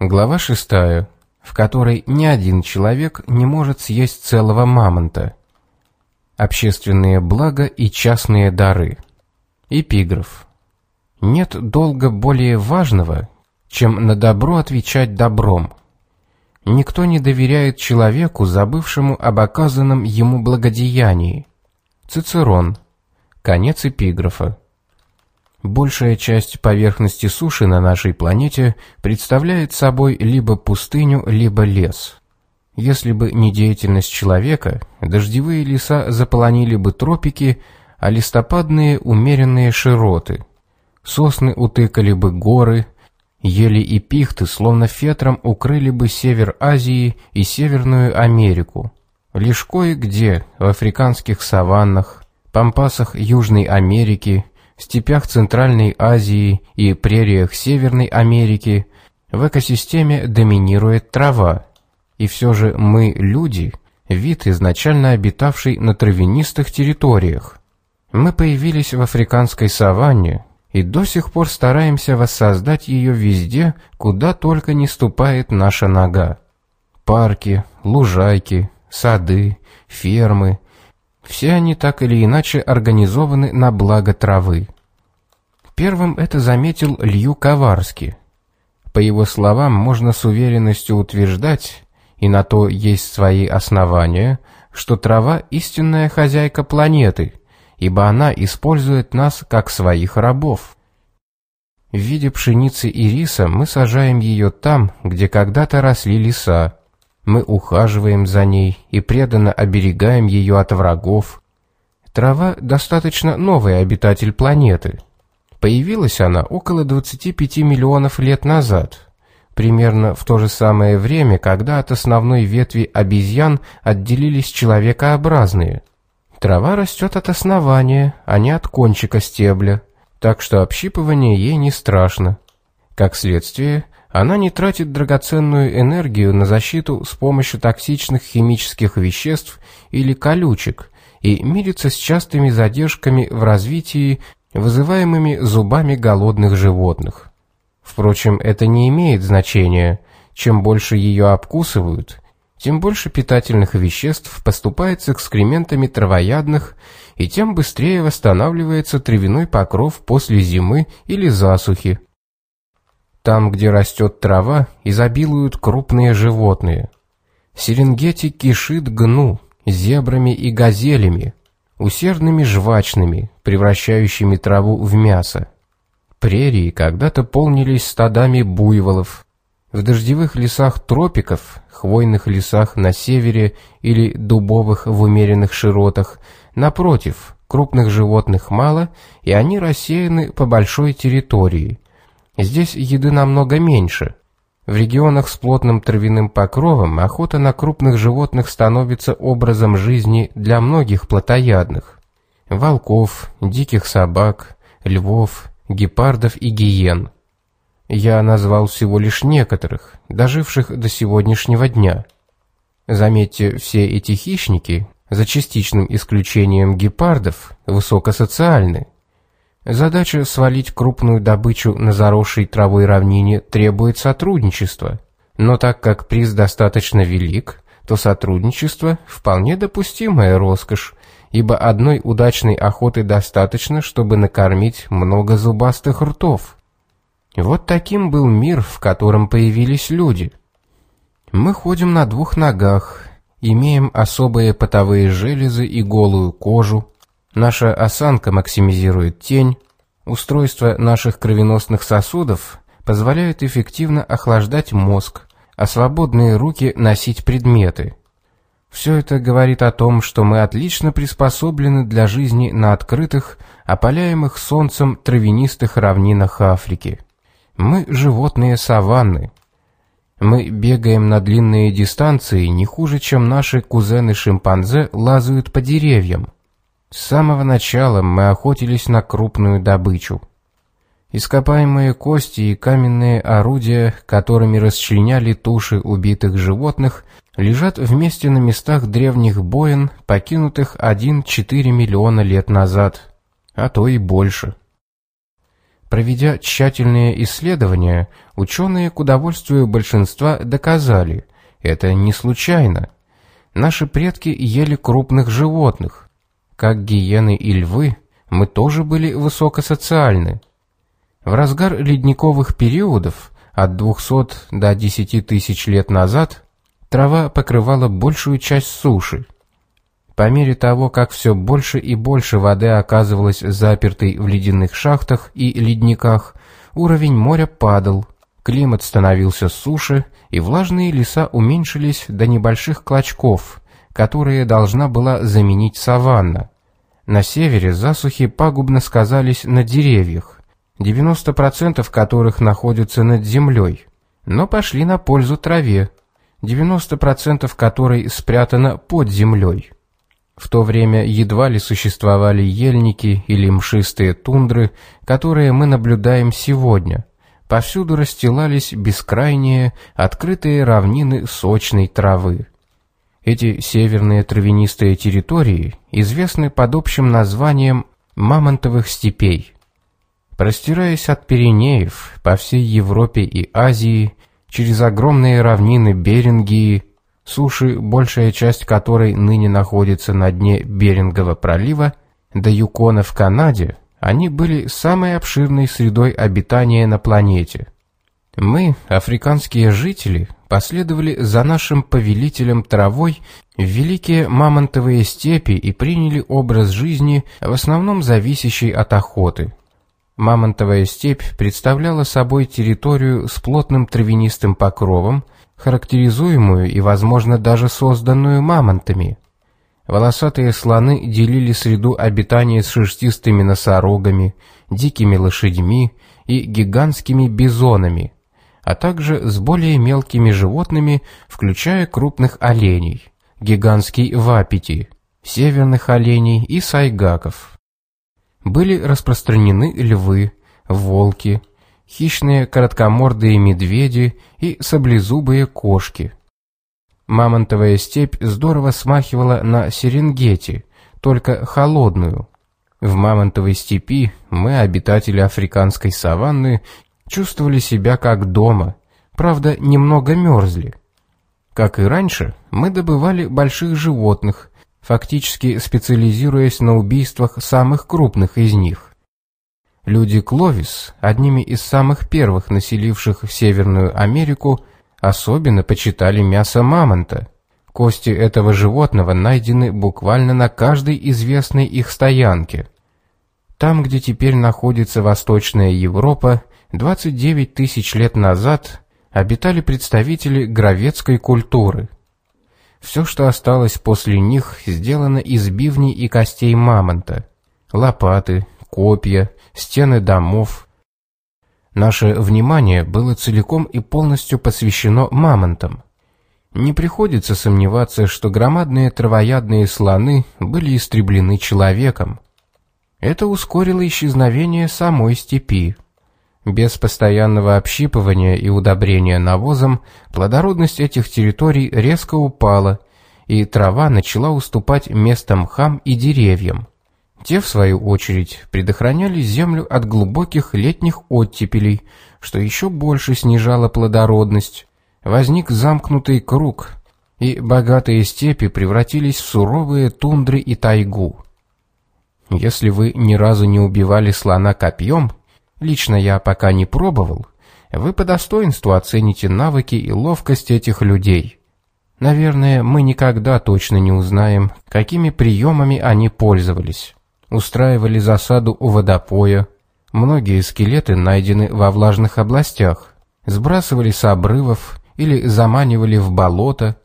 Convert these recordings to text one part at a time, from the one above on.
Глава шестая, в которой ни один человек не может съесть целого мамонта. Общественные блага и частные дары. Эпиграф. Нет долга более важного, чем на добро отвечать добром. Никто не доверяет человеку, забывшему об оказанном ему благодеянии. Цицерон. Конец эпиграфа. Большая часть поверхности суши на нашей планете представляет собой либо пустыню, либо лес. Если бы не деятельность человека, дождевые леса заполонили бы тропики, а листопадные умеренные широты. Сосны утыкали бы горы, ели и пихты словно фетром укрыли бы север Азии и Северную Америку. Лишь кое-где, в африканских саваннах, пампасах Южной Америки, степях Центральной Азии и прериях Северной Америки в экосистеме доминирует трава. И все же мы, люди, вид, изначально обитавший на травянистых территориях. Мы появились в африканской саванне и до сих пор стараемся воссоздать ее везде, куда только не ступает наша нога. Парки, лужайки, сады, фермы – все они так или иначе организованы на благо травы. Первым это заметил Лью Коварский. По его словам, можно с уверенностью утверждать, и на то есть свои основания, что трава – истинная хозяйка планеты, ибо она использует нас как своих рабов. В виде пшеницы и риса мы сажаем ее там, где когда-то росли леса, мы ухаживаем за ней и преданно оберегаем ее от врагов. Трава достаточно новый обитатель планеты. Появилась она около 25 миллионов лет назад, примерно в то же самое время, когда от основной ветви обезьян отделились человекообразные. Трава растет от основания, а не от кончика стебля, так что общипывание ей не страшно. Как следствие, она не тратит драгоценную энергию на защиту с помощью токсичных химических веществ или колючек и мирится с частыми задержками в развитии, вызываемыми зубами голодных животных. Впрочем, это не имеет значения. Чем больше ее обкусывают, тем больше питательных веществ поступает с экскрементами травоядных, и тем быстрее восстанавливается травяной покров после зимы или засухи. Там, где растет трава, изобилуют крупные животные. Серенгети кишит гну, зебрами и газелями, усердными жвачными, превращающими траву в мясо. Прерии когда-то полнились стадами буйволов. В дождевых лесах тропиков, хвойных лесах на севере или дубовых в умеренных широтах, напротив, крупных животных мало, и они рассеяны по большой территории – Здесь еды намного меньше. В регионах с плотным травяным покровом охота на крупных животных становится образом жизни для многих плотоядных. Волков, диких собак, львов, гепардов и гиен. Я назвал всего лишь некоторых, доживших до сегодняшнего дня. Заметьте, все эти хищники, за частичным исключением гепардов, высокосоциальны. Задача свалить крупную добычу на заросшей травой равнине требует сотрудничества. Но так как приз достаточно велик, то сотрудничество – вполне допустимая роскошь, ибо одной удачной охоты достаточно, чтобы накормить много зубастых ртов. Вот таким был мир, в котором появились люди. Мы ходим на двух ногах, имеем особые потовые железы и голую кожу, Наша осанка максимизирует тень, устройство наших кровеносных сосудов позволяет эффективно охлаждать мозг, а свободные руки носить предметы. Все это говорит о том, что мы отлично приспособлены для жизни на открытых, опаляемых солнцем травянистых равнинах Африки. Мы животные саванны. Мы бегаем на длинные дистанции не хуже, чем наши кузены-шимпанзе лазают по деревьям. С самого начала мы охотились на крупную добычу. Ископаемые кости и каменные орудия, которыми расчленяли туши убитых животных, лежат вместе на местах древних боин, покинутых 1-4 миллиона лет назад, а то и больше. Проведя тщательные исследования, ученые к удовольствию большинства доказали, это не случайно. Наши предки ели крупных животных. Как гиены и львы, мы тоже были высокосоциальны. В разгар ледниковых периодов от 200 до 10 тысяч лет назад трава покрывала большую часть суши. По мере того, как все больше и больше воды оказывалось запертой в ледяных шахтах и ледниках, уровень моря падал, климат становился суше, и влажные леса уменьшились до небольших клочков, которые должна была заменить саванна. На севере засухи пагубно сказались на деревьях, 90% которых находятся над землей, но пошли на пользу траве, 90% которой спрятано под землей. В то время едва ли существовали ельники или мшистые тундры, которые мы наблюдаем сегодня. Повсюду расстилались бескрайние, открытые равнины сочной травы. Эти северные травянистые территории известны под общим названием мамонтовых степей. Простираясь от Пиренеев по всей Европе и Азии, через огромные равнины Берингии, суши, большая часть которой ныне находится на дне Берингового пролива, до Юкона в Канаде, они были самой обширной средой обитания на планете. Мы, африканские жители, последовали за нашим повелителем травой в великие мамонтовые степи и приняли образ жизни, в основном зависящий от охоты. Мамонтовая степь представляла собой территорию с плотным травянистым покровом, характеризуемую и, возможно, даже созданную мамонтами. Волосатые слоны делили среду обитания с шерстистыми носорогами, дикими лошадьми и гигантскими бизонами, а также с более мелкими животными, включая крупных оленей, гигантский вапити, северных оленей и сайгаков. Были распространены львы, волки, хищные короткомордые медведи и саблезубые кошки. Мамонтовая степь здорово смахивала на Серенгети, только холодную. В Мамонтовой степи мы, обитатели африканской саванны, чувствовали себя как дома, правда, немного мерзли. Как и раньше, мы добывали больших животных, фактически специализируясь на убийствах самых крупных из них. Люди Кловис, одними из самых первых населивших Северную Америку, особенно почитали мясо мамонта. Кости этого животного найдены буквально на каждой известной их стоянке. Там, где теперь находится Восточная Европа, 29 тысяч лет назад обитали представители гравецкой культуры. Все, что осталось после них, сделано из бивней и костей мамонта. Лопаты, копья, стены домов. Наше внимание было целиком и полностью посвящено мамонтам. Не приходится сомневаться, что громадные травоядные слоны были истреблены человеком. Это ускорило исчезновение самой степи. Без постоянного общипывания и удобрения навозом плодородность этих территорий резко упала, и трава начала уступать место мхам и деревьям. Те, в свою очередь, предохраняли землю от глубоких летних оттепелей, что еще больше снижало плодородность. Возник замкнутый круг, и богатые степи превратились в суровые тундры и тайгу. Если вы ни разу не убивали слона копьем, лично я пока не пробовал, вы по достоинству оцените навыки и ловкость этих людей. Наверное, мы никогда точно не узнаем, какими приемами они пользовались устраивали засаду у водопоя. Многие скелеты найдены во влажных областях, сбрасывали с обрывов или заманивали в болото.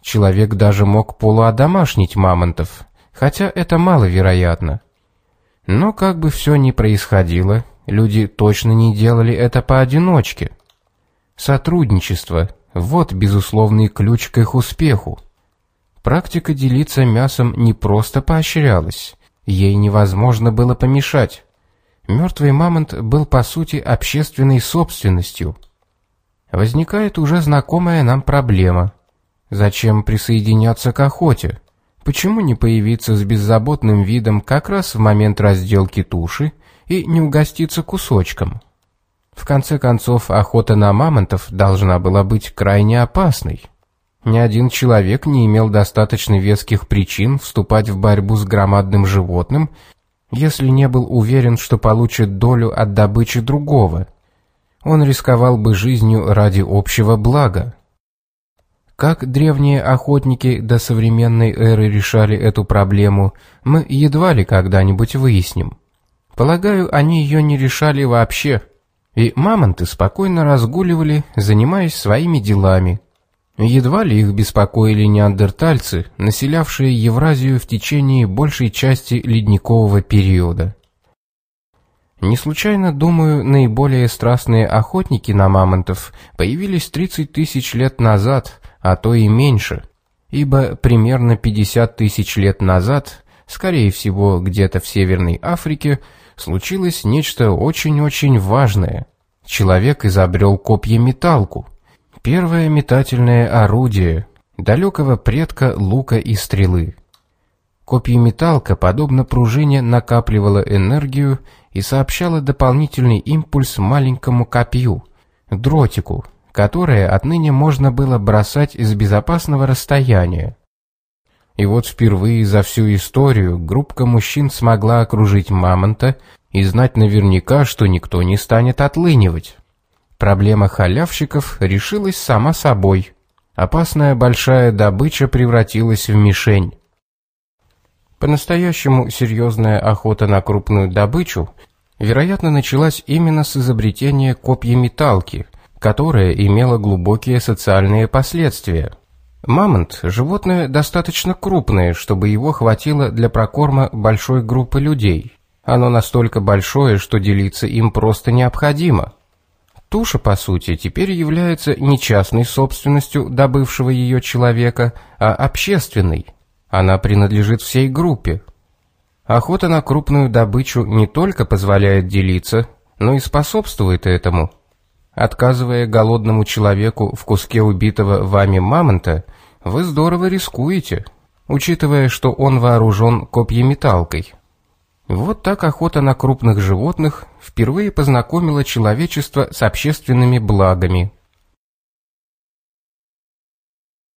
Человек даже мог полуодомашнить мамонтов, хотя это маловероятно. Но как бы все ни происходило, люди точно не делали это поодиночке. Сотрудничество – вот безусловный ключ к их успеху. Практика делиться мясом не просто поощрялась, Ей невозможно было помешать. Мертвый мамонт был по сути общественной собственностью. Возникает уже знакомая нам проблема. Зачем присоединяться к охоте? Почему не появиться с беззаботным видом как раз в момент разделки туши и не угоститься кусочком. В конце концов, охота на мамонтов должна была быть крайне опасной. Ни один человек не имел достаточно веских причин вступать в борьбу с громадным животным, если не был уверен, что получит долю от добычи другого. Он рисковал бы жизнью ради общего блага. Как древние охотники до современной эры решали эту проблему, мы едва ли когда-нибудь выясним. Полагаю, они ее не решали вообще, и мамонты спокойно разгуливали, занимаясь своими делами. Едва ли их беспокоили неандертальцы, населявшие Евразию в течение большей части ледникового периода. Не случайно, думаю, наиболее страстные охотники на мамонтов появились 30 тысяч лет назад, а то и меньше, ибо примерно 50 тысяч лет назад, скорее всего где-то в Северной Африке, случилось нечто очень-очень важное. Человек изобрел копье-металку, первое метательное орудие, далекого предка лука и стрелы. Копьеметалка, подобно пружине, накапливала энергию и сообщала дополнительный импульс маленькому копью, дротику, которое отныне можно было бросать из безопасного расстояния. И вот впервые за всю историю группка мужчин смогла окружить мамонта и знать наверняка, что никто не станет отлынивать. Проблема халявщиков решилась сама собой. Опасная большая добыча превратилась в мишень. По-настоящему серьезная охота на крупную добычу, вероятно, началась именно с изобретения копья-металки, которая имела глубокие социальные последствия – Мамонт – животное достаточно крупное, чтобы его хватило для прокорма большой группы людей. Оно настолько большое, что делиться им просто необходимо. Туша, по сути, теперь является не частной собственностью добывшего ее человека, а общественной. Она принадлежит всей группе. Охота на крупную добычу не только позволяет делиться, но и способствует этому – Отказывая голодному человеку в куске убитого вами мамонта, вы здорово рискуете, учитывая, что он вооружен копьеметалкой. Вот так охота на крупных животных впервые познакомила человечество с общественными благами –